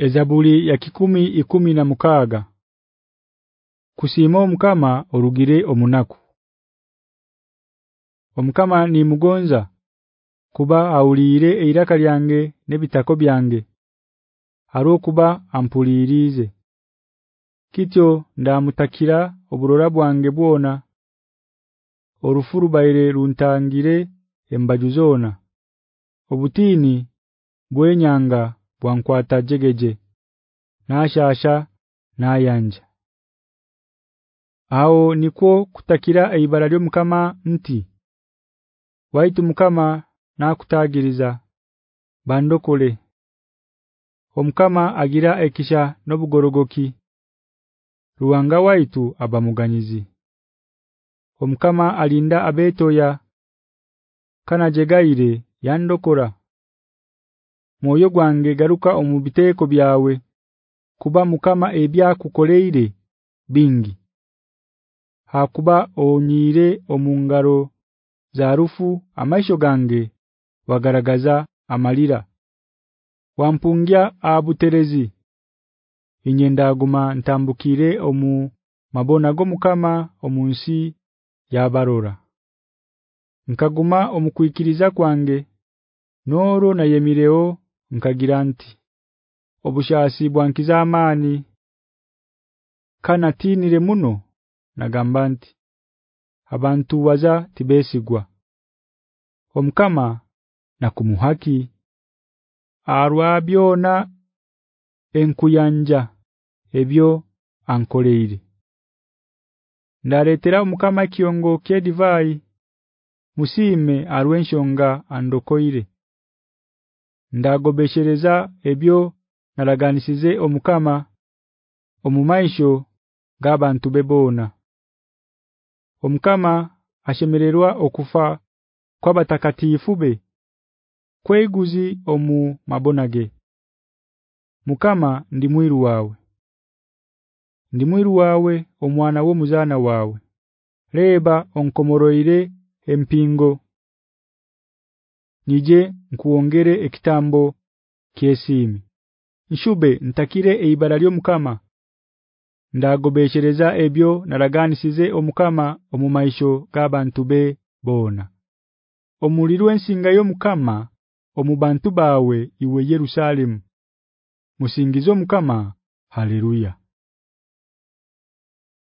Ezabuli ya kikumi ikumi na mukaga Kusima omukama orugire omunaku. Omukama ni mugonza kuba aulire eiraka lyange nebitako byange Haro kuba ampulirize. Kityo ndamutakira oburora bwange bwona Orufuru baire runtangire embajuzona Obutini bwenyanga bwankwata jegeje nashasha nayanja Ao niko kutakira ibara lyo mukama nti Waitu mukama nakutagiriza bandokole. Omukama agira ekisha nobugorogoki Ruwanga waitu abamuganyizi Omukama alinda abetoya kana jegaire yandokora Moyo gwange garuka omubiteeko byawe kuba mukama ebya kukoleere bingi. Hakuba onyire omungaro zarufu amaisho gange wagaragaza amalira. Wampungya abuterezi Inyenda aguma ntambukire omu mabona go mukama omunsi yabarora Nkaguma omukwikiriza kwange Noro na yemireo nkagira nti obushasi bwankiza amani kana tinire muno. Nagamba nti abantu waza tibesigwa omkama na kumuhaki arwa byona enkuyanja ebyo ankoleere ndaletera omkama kiongo kedivai musime arwenshonga andokoire ndagobeshereza ebyo nalaganisize omukama omumaisho gabantu bebona omukama ashemererwa okufa kwabatakatifu be kweguzi omu mabonage mukama ndi mwiru wawe ndi mwiru wawe omwana wo muzana wawe leba onkomoroire empingo nije nkuongere ekitambo kyesimi nshube ntakire eibara lyo mukama. Ndagobeshereza ebyo naraganisize omukama omumaisho gabantu be bona omulirwe nsinga yo mukama omubantu bawe iwe Yerusalemu. Musingizo mukama haleluya